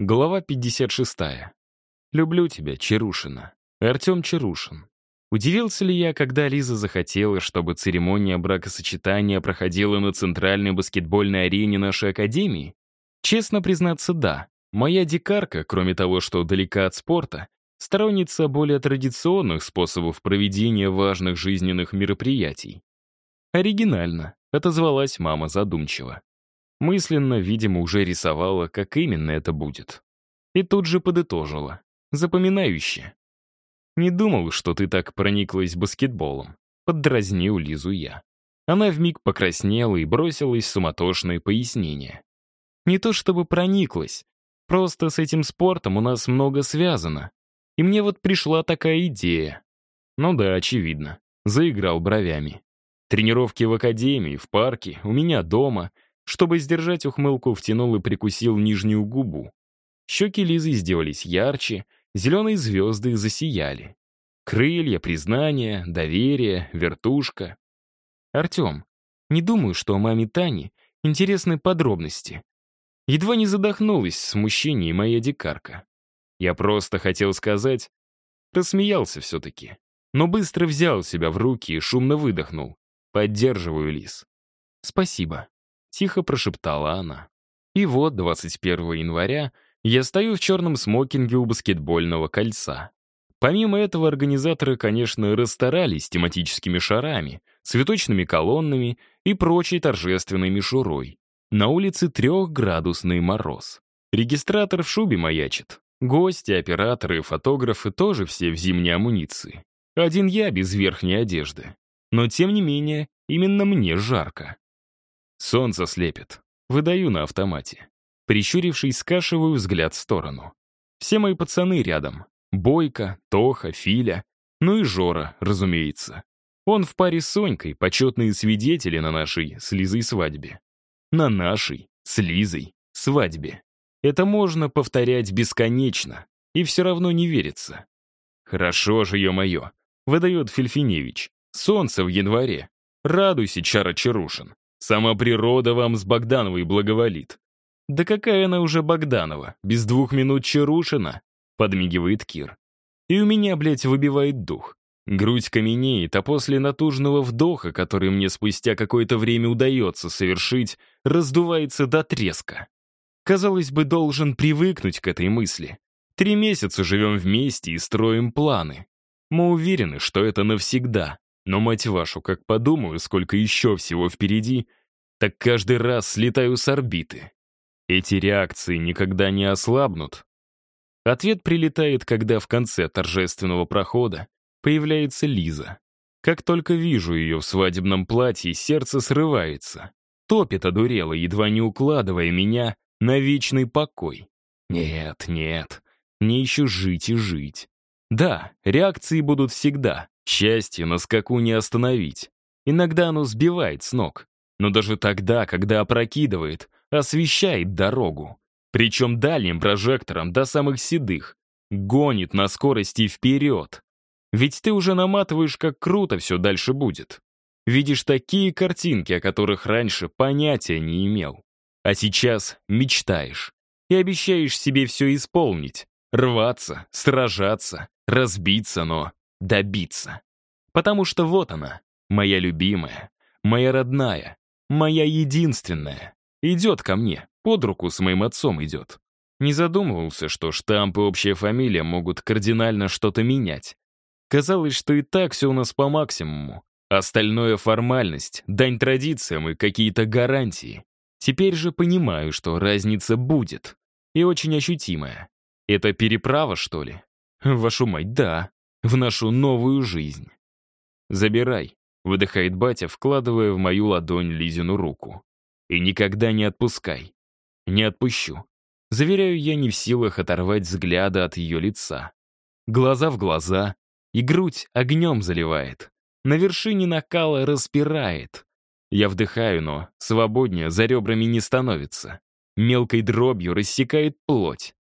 Глава 56. «Люблю тебя, Чарушина». Артем Чарушин. Удивился ли я, когда Лиза захотела, чтобы церемония бракосочетания проходила на центральной баскетбольной арене нашей академии? Честно признаться, да. Моя дикарка, кроме того, что далека от спорта, сторонница более традиционных способов проведения важных жизненных мероприятий. Оригинально, отозвалась мама задумчиво. Мысленно, видимо, уже рисовала, как именно это будет. И тут же подытожила. Запоминающе. «Не думал, что ты так прониклась баскетболом», — поддразнил Лизу я. Она вмиг покраснела и бросилась в суматошное пояснение. «Не то чтобы прониклась, просто с этим спортом у нас много связано. И мне вот пришла такая идея». «Ну да, очевидно», — заиграл бровями. «Тренировки в академии, в парке, у меня дома — чтобы сдержать ухмылку, втянул и прикусил нижнюю губу. Щеки Лизы сделались ярче, зеленые звезды засияли. Крылья, признание, доверие, вертушка. Артем, не думаю, что о маме Тани интересны подробности. Едва не задохнулась в смущении моя дикарка. Я просто хотел сказать... Рассмеялся все-таки. Но быстро взял себя в руки и шумно выдохнул. Поддерживаю Лиз. Спасибо. Тихо прошептала она. И вот, 21 января, я стою в черном смокинге у баскетбольного кольца. Помимо этого, организаторы, конечно, расстарались тематическими шарами, цветочными колоннами и прочей торжественной мишурой. На улице трехградусный мороз. Регистратор в шубе маячит. Гости, операторы, фотографы тоже все в зимней амуниции. Один я без верхней одежды. Но тем не менее, именно мне жарко. Солнце слепит. Выдаю на автомате. Прищурившись, скашиваю взгляд в сторону. Все мои пацаны рядом. Бойко, Тоха, Филя. Ну и Жора, разумеется. Он в паре с Сонькой, почетные свидетели на нашей с Лизой свадьбе. На нашей, с Лизой, свадьбе. Это можно повторять бесконечно, и все равно не верится. Хорошо же, ё-моё, выдает Фельфиневич. Солнце в январе. Радуйся, Чара Чарушин. Сама природа вам с Богдановой благоволит. Да какая она уже Богданова, без двух минут Чарушина, подмигивает Кир. И у меня, блядь, выбивает дух. Грудь каменеет, а после натужного вдоха, который мне спустя какое-то время удается совершить, раздувается до треска. Казалось бы, должен привыкнуть к этой мысли. Три месяца живем вместе и строим планы. Мы уверены, что это навсегда. Но, мать вашу, как подумаю, сколько еще всего впереди, так каждый раз слетаю с орбиты. Эти реакции никогда не ослабнут. Ответ прилетает, когда в конце торжественного прохода появляется Лиза. Как только вижу ее в свадебном платье, сердце срывается. Топит одурело, едва не укладывая меня на вечный покой. Нет, нет, мне еще жить и жить. Да, реакции будут всегда. Счастье на скаку не остановить. Иногда оно сбивает с ног. Но даже тогда, когда опрокидывает, освещает дорогу. Причем дальним прожектором до самых седых. Гонит на скорости вперед. Ведь ты уже наматываешь, как круто все дальше будет. Видишь такие картинки, о которых раньше понятия не имел. А сейчас мечтаешь. И обещаешь себе все исполнить. Рваться, сражаться, разбиться, но добиться. Потому что вот она, моя любимая, моя родная, моя единственная. Идет ко мне, под руку с моим отцом идет. Не задумывался, что штамп и общая фамилия могут кардинально что-то менять. Казалось, что и так все у нас по максимуму. Остальное — формальность, дань традициям и какие-то гарантии. Теперь же понимаю, что разница будет. И очень ощутимая. Это переправа, что ли? Вашу мать, да в нашу новую жизнь. «Забирай», — выдыхает батя, вкладывая в мою ладонь Лизину руку. «И никогда не отпускай». «Не отпущу». Заверяю, я не в силах оторвать взгляда от ее лица. Глаза в глаза, и грудь огнем заливает. На вершине накала распирает. Я вдыхаю, но свободнее за ребрами не становится. Мелкой дробью рассекает плоть.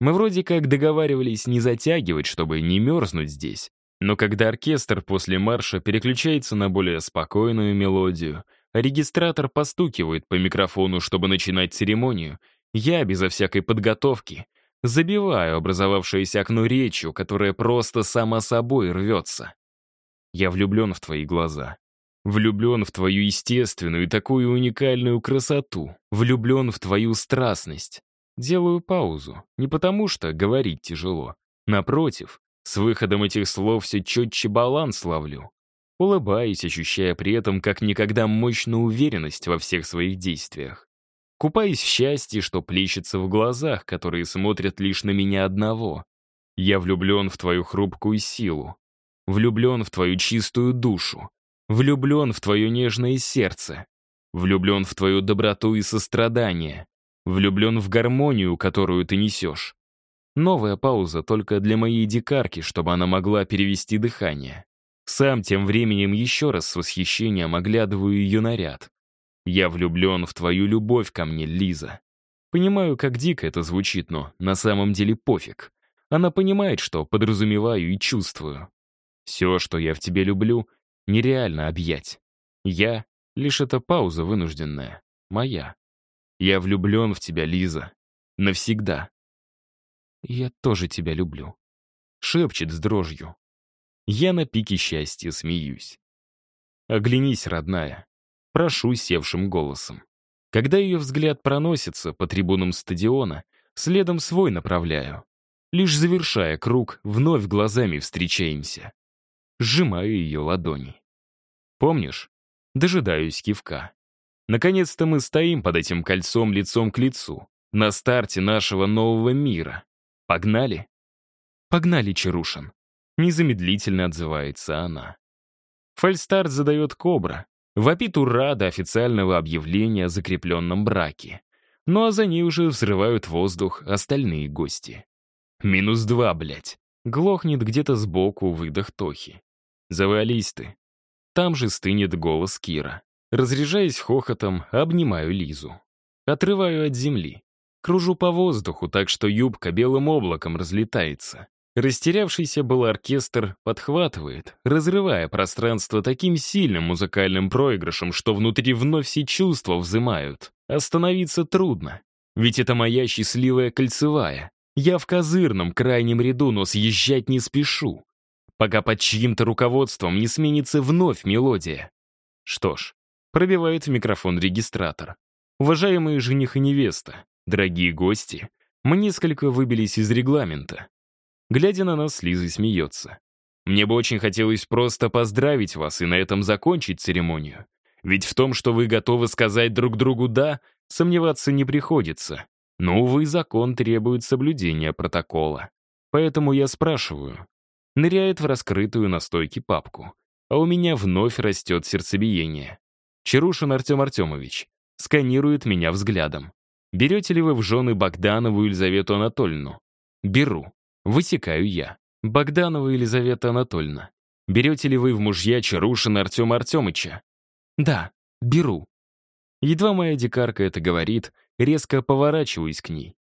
Мы вроде как договаривались не затягивать, чтобы не мерзнуть здесь. Но когда оркестр после марша переключается на более спокойную мелодию, а регистратор постукивает по микрофону, чтобы начинать церемонию, Я, безо всякой подготовки, забиваю образовавшееся окно речью, которая просто сама собой рвется. Я влюблен в твои глаза. Влюблен в твою естественную и такую уникальную красоту. Влюблен в твою страстность. Делаю паузу. Не потому что говорить тяжело. Напротив, с выходом этих слов все четче баланс ловлю. Улыбаюсь, ощущая при этом как никогда мощную уверенность во всех своих действиях. Купаюсь в счастье, что плещется в глазах, которые смотрят лишь на меня одного. Я влюблен в твою хрупкую силу. Влюблен в твою чистую душу. Влюблен в твое нежное сердце. Влюблен в твою доброту и сострадание. Влюблен в гармонию, которую ты несешь. Новая пауза только для моей дикарки, чтобы она могла перевести дыхание. Сам тем временем еще раз с восхищением оглядываю ее наряд. Я влюблен в твою любовь ко мне, Лиза. Понимаю, как дико это звучит, но на самом деле пофиг. Она понимает, что подразумеваю и чувствую. Все, что я в тебе люблю, нереально объять. Я — лишь эта пауза вынужденная. Моя. Я влюблен в тебя, Лиза. Навсегда. Я тоже тебя люблю. Шепчет с дрожью. Я на пике счастья смеюсь. Оглянись, родная. Прошу севшим голосом. Когда ее взгляд проносится по трибунам стадиона, следом свой направляю. Лишь завершая круг, вновь глазами встречаемся. Сжимаю ее ладони. Помнишь? Дожидаюсь кивка. Наконец-то мы стоим под этим кольцом лицом к лицу, на старте нашего нового мира. Погнали? Погнали, Чарушин. Незамедлительно отзывается она. Фальстарт задает Кобра, Вопит ура до официального объявления о закрепленном браке. Ну а за ней уже взрывают воздух остальные гости. Минус два, блядь. Глохнет где-то сбоку выдох Тохи. Завались ты. Там же стынет голос Кира. Разряжаясь хохотом, обнимаю Лизу. Отрываю от земли. Кружу по воздуху, так что юбка белым облаком разлетается. Растерявшийся был оркестр подхватывает, разрывая пространство таким сильным музыкальным проигрышем, что внутри вновь все чувства взымают. Остановиться трудно, ведь это моя счастливая кольцевая. Я в козырном крайнем ряду, но съезжать не спешу, пока под чьим-то руководством не сменится вновь мелодия. Что ж, пробивает в микрофон регистратор. Уважаемые жених и невеста, дорогие гости, мы несколько выбились из регламента. Глядя на нас, Лиза смеется. «Мне бы очень хотелось просто поздравить вас и на этом закончить церемонию. Ведь в том, что вы готовы сказать друг другу «да», сомневаться не приходится. Но, увы, закон требует соблюдения протокола. Поэтому я спрашиваю. Ныряет в раскрытую на стойке папку. А у меня вновь растет сердцебиение. Чарушин Артем Артемович сканирует меня взглядом. Берете ли вы в жены Богданову Елизавету Анатольевну? Беру. Высекаю я. Богданова Елизавета Анатольевна. Берете ли вы в мужья Чарушина Артема Артемыча? Да, беру. Едва моя дикарка это говорит, резко поворачиваюсь к ней.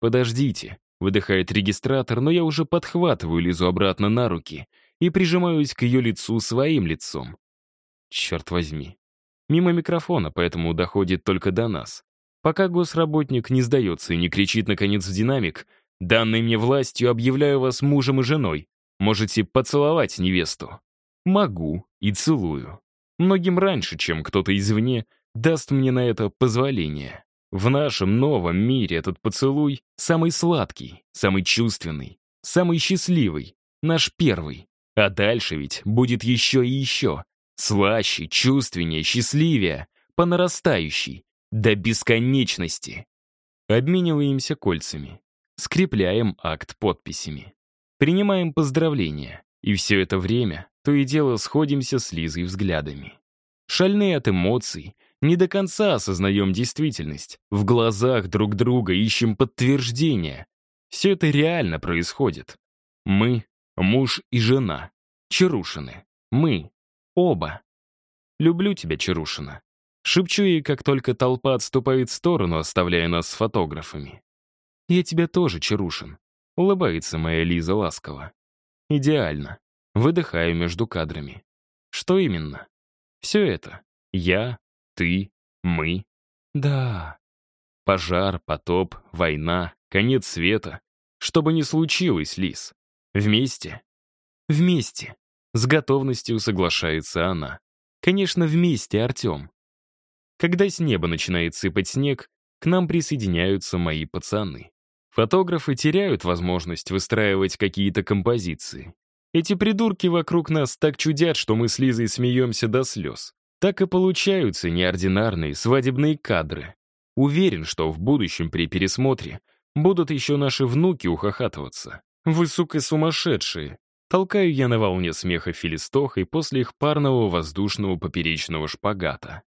«Подождите», — выдыхает регистратор, но я уже подхватываю Лизу обратно на руки и прижимаюсь к ее лицу своим лицом. Черт возьми. Мимо микрофона, поэтому доходит только до нас. Пока госработник не сдается и не кричит, наконец, в динамик — Данной мне властью объявляю вас мужем и женой. Можете поцеловать невесту. Могу и целую. Многим раньше, чем кто-то извне даст мне на это позволение. В нашем новом мире этот поцелуй самый сладкий, самый чувственный, самый счастливый, наш первый. А дальше ведь будет еще и еще. Слаще, чувственнее, счастливее, по нарастающей, до бесконечности. Обмениваемся кольцами. Скрепляем акт подписями. Принимаем поздравления. И все это время то и дело сходимся с Лизой взглядами. Шальные от эмоций, не до конца осознаем действительность. В глазах друг друга ищем подтверждение. Все это реально происходит. Мы — муж и жена. Чарушины. Мы. Оба. Люблю тебя, Чарушина. Шепчу ей, как только толпа отступает в сторону, оставляя нас с фотографами. «Я тебя тоже, Чарушин», — улыбается моя Лиза ласково. «Идеально. Выдыхаю между кадрами. Что именно? Все это. Я, ты, мы. Да. Пожар, потоп, война, конец света. Что бы ни случилось, Лис. Вместе? Вместе. С готовностью соглашается она. Конечно, вместе, Артем. Когда с неба начинает сыпать снег, к нам присоединяются мои пацаны. Фотографы теряют возможность выстраивать какие-то композиции. Эти придурки вокруг нас так чудят, что мы с Лизой смеемся до слез. Так и получаются неординарные свадебные кадры. Уверен, что в будущем при пересмотре будут еще наши внуки ухахатываться. Вы, сука, сумасшедшие. Толкаю я на волне смеха Филистоха и после их парного воздушного поперечного шпагата.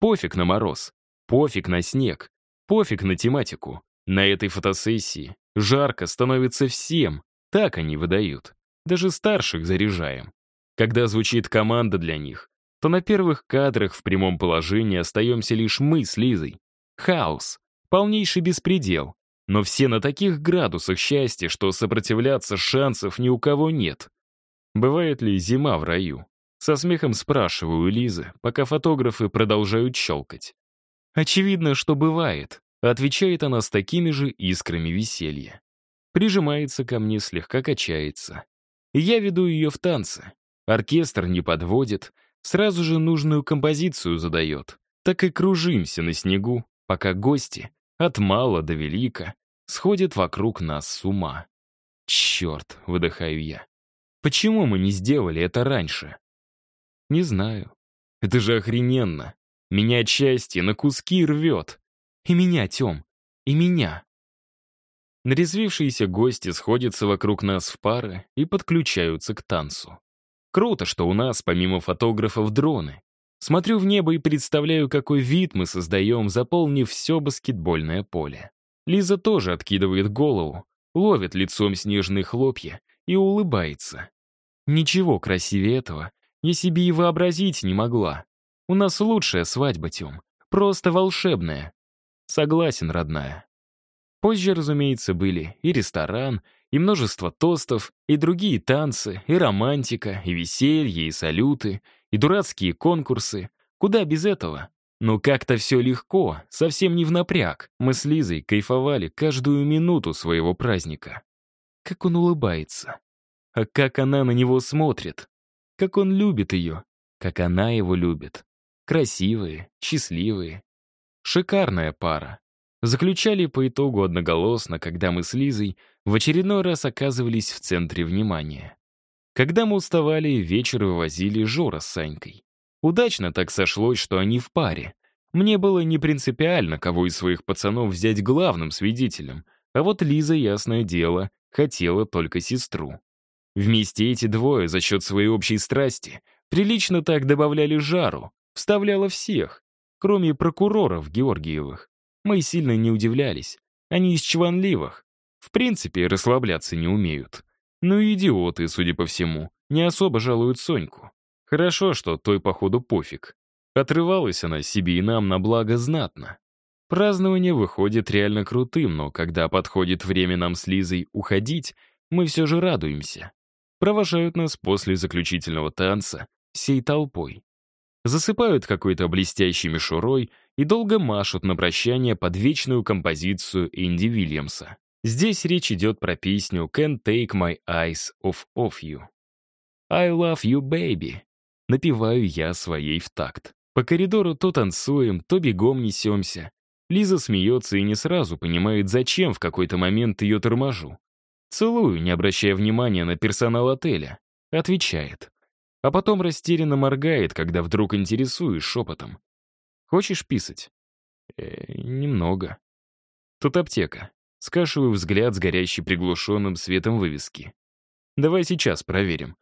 Пофиг на мороз, пофиг на снег, пофиг на тематику. На этой фотосессии жарко становится всем, так они выдают. Даже старших заряжаем. Когда звучит команда для них, то на первых кадрах в прямом положении остаемся лишь мы с Лизой. Хаос, полнейший беспредел. Но все на таких градусах счастья, что сопротивляться шансов ни у кого нет. Бывает ли зима в раю? Со смехом спрашиваю Лизы, пока фотографы продолжают щелкать. Очевидно, что бывает, отвечает она с такими же искрами веселья. Прижимается ко мне, слегка качается. Я веду ее в танцы. Оркестр не подводит, сразу же нужную композицию задает. Так и кружимся на снегу, пока гости, от мала до велика, сходят вокруг нас с ума. Черт, выдыхаю я. Почему мы не сделали это раньше? Не знаю. Это же охрененно. Меня счастье на куски рвет. И меня, Тем, и меня. Нарезвившиеся гости сходятся вокруг нас в пары и подключаются к танцу. Круто, что у нас, помимо фотографов, дроны. Смотрю в небо и представляю, какой вид мы создаем, заполнив все баскетбольное поле. Лиза тоже откидывает голову, ловит лицом снежные хлопья и улыбается. Ничего красивее этого я себе и вообразить не могла. У нас лучшая свадьба, Тём. Просто волшебная. Согласен, родная. Позже, разумеется, были и ресторан, и множество тостов, и другие танцы, и романтика, и веселье, и салюты, и дурацкие конкурсы. Куда без этого? Но как-то все легко, совсем не в напряг. Мы с Лизой кайфовали каждую минуту своего праздника. Как он улыбается. А как она на него смотрит. Как он любит ее. Как она его любит. Красивые, счастливые. Шикарная пара. Заключали по итогу одноголосно, когда мы с Лизой в очередной раз оказывались в центре внимания. Когда мы уставали, вечер вывозили Жора с Санькой. Удачно так сошлось, что они в паре. Мне было не принципиально, кого из своих пацанов взять главным свидетелем, а вот Лиза, ясное дело, хотела только сестру. Вместе эти двое за счет своей общей страсти прилично так добавляли жару, вставляла всех, кроме прокуроров Георгиевых. Мы сильно не удивлялись. Они из чванливых. В принципе, расслабляться не умеют. Ну и идиоты, судя по всему, не особо жалуют Соньку. Хорошо, что той, походу, пофиг. Отрывалась она себе и нам на благо знатно. Празднование выходит реально крутым, но когда подходит время нам с Лизой уходить, мы все же радуемся. Провожают нас после заключительного танца всей толпой. Засыпают какой-то блестящей мишурой и долго машут на прощание под вечную композицию Энди Вильямса. Здесь речь идет про песню «Can't take my eyes off of you». «I love you, baby», напеваю я своей в такт. По коридору то танцуем, то бегом несемся. Лиза смеется и не сразу понимает, зачем в какой-то момент ее торможу. Целую, не обращая внимания на персонал отеля. Отвечает а потом растерянно моргает, когда вдруг интересуешь шепотом. «Хочешь писать?» э, «Немного». «Тут аптека». Скашиваю взгляд с горящей приглушенным светом вывески. «Давай сейчас проверим».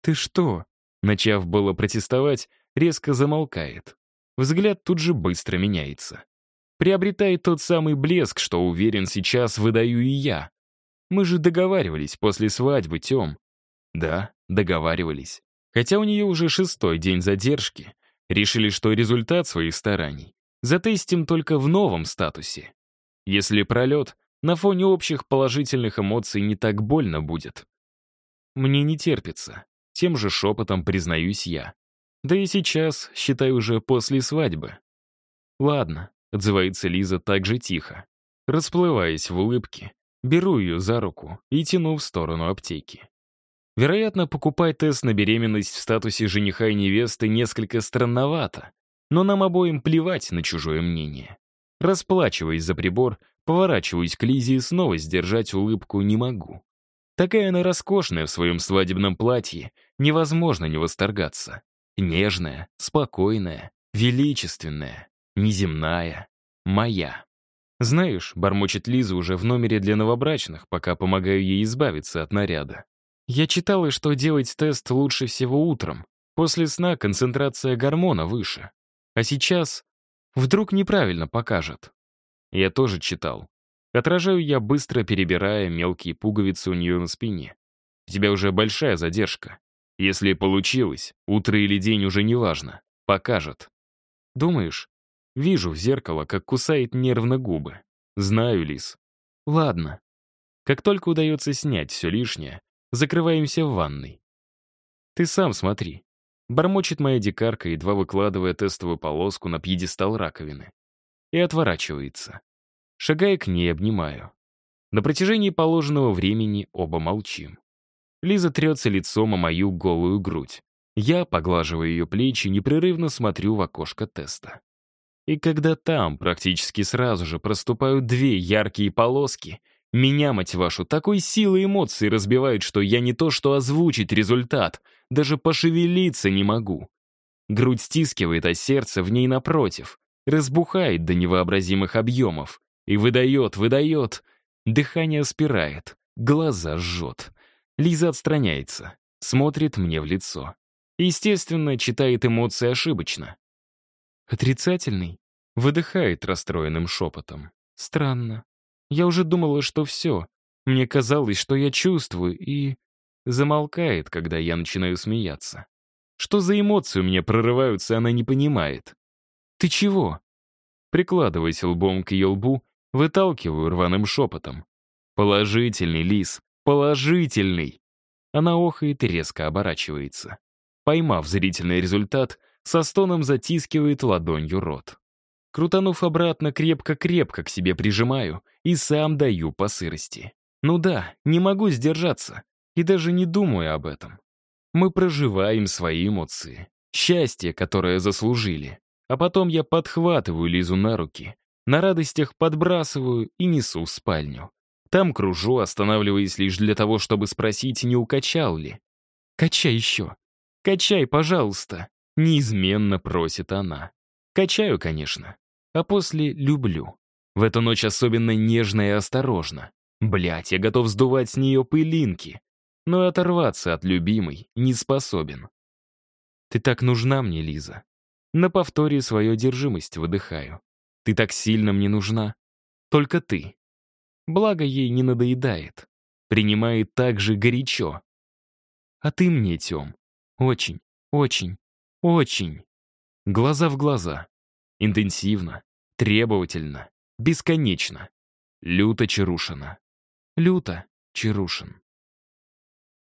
«Ты что?» Начав было протестовать, резко замолкает. Взгляд тут же быстро меняется. Приобретает тот самый блеск, что, уверен, сейчас выдаю и я. Мы же договаривались после свадьбы, Тём. Да, договаривались. Хотя у нее уже шестой день задержки, решили, что результат своих стараний затестим только в новом статусе. Если пролет, на фоне общих положительных эмоций не так больно будет. Мне не терпится, тем же шепотом признаюсь я. Да и сейчас, считай, уже после свадьбы. Ладно, — отзывается Лиза так же тихо. Расплываясь в улыбке, беру ее за руку и тяну в сторону аптеки. Вероятно, покупать тест на беременность в статусе жениха и невесты несколько странновато, но нам обоим плевать на чужое мнение. Расплачиваясь за прибор, поворачиваюсь к Лизе и снова сдержать улыбку не могу. Такая она роскошная в своем свадебном платье, невозможно не восторгаться. Нежная, спокойная, величественная, неземная, моя. Знаешь, бормочет Лиза уже в номере для новобрачных, пока помогаю ей избавиться от наряда. Я читала, что делать тест лучше всего утром. После сна концентрация гормона выше. А сейчас вдруг неправильно покажет. Я тоже читал. Отражаю я, быстро перебирая мелкие пуговицы у нее на спине. У тебя уже большая задержка. Если получилось, утро или день уже не важно. Покажет. Думаешь? Вижу в зеркало, как кусает нервно губы. Знаю, Лис. Ладно. Как только удается снять все лишнее, Закрываемся в ванной. Ты сам смотри. Бормочет моя дикарка, едва выкладывая тестовую полоску на пьедестал раковины. И отворачивается. Шагая к ней, обнимаю. На протяжении положенного времени оба молчим. Лиза трется лицом о мою голую грудь. Я, поглаживая ее плечи, непрерывно смотрю в окошко теста. И когда там практически сразу же проступают две яркие полоски — меня, мать вашу, такой силой эмоций разбивают, что я не то что озвучить результат, даже пошевелиться не могу. Грудь стискивает, а сердце в ней напротив, разбухает до невообразимых объемов и выдает, выдает. Дыхание спирает, глаза жжет. Лиза отстраняется, смотрит мне в лицо. Естественно, читает эмоции ошибочно. Отрицательный выдыхает расстроенным шепотом. Странно. Я уже думала, что все. Мне казалось, что я чувствую, и... Замолкает, когда я начинаю смеяться. Что за эмоции у меня прорываются, она не понимает. «Ты чего?» Прикладываясь лбом к ее лбу, выталкиваю рваным шепотом. «Положительный, Лис, положительный!» Она охает и резко оборачивается. Поймав зрительный результат, со стоном затискивает ладонью рот. Крутанув обратно, крепко-крепко к себе прижимаю и сам даю по сырости. Ну да, не могу сдержаться и даже не думаю об этом. Мы проживаем свои эмоции, счастье, которое заслужили. А потом я подхватываю Лизу на руки, на радостях подбрасываю и несу в спальню. Там кружу, останавливаясь лишь для того, чтобы спросить, не укачал ли. «Качай еще! Качай, пожалуйста!» Неизменно просит она. Качаю, конечно а после люблю. В эту ночь особенно нежно и осторожно. Блять, я готов сдувать с нее пылинки, но оторваться от любимой не способен. Ты так нужна мне, Лиза. На повторе свою одержимость выдыхаю. Ты так сильно мне нужна. Только ты. Благо ей не надоедает. Принимает так же горячо. А ты мне, Тём, очень, очень, очень. Глаза в глаза. Интенсивно, требовательно, бесконечно. Люто Чарушина. Люто Чарушин.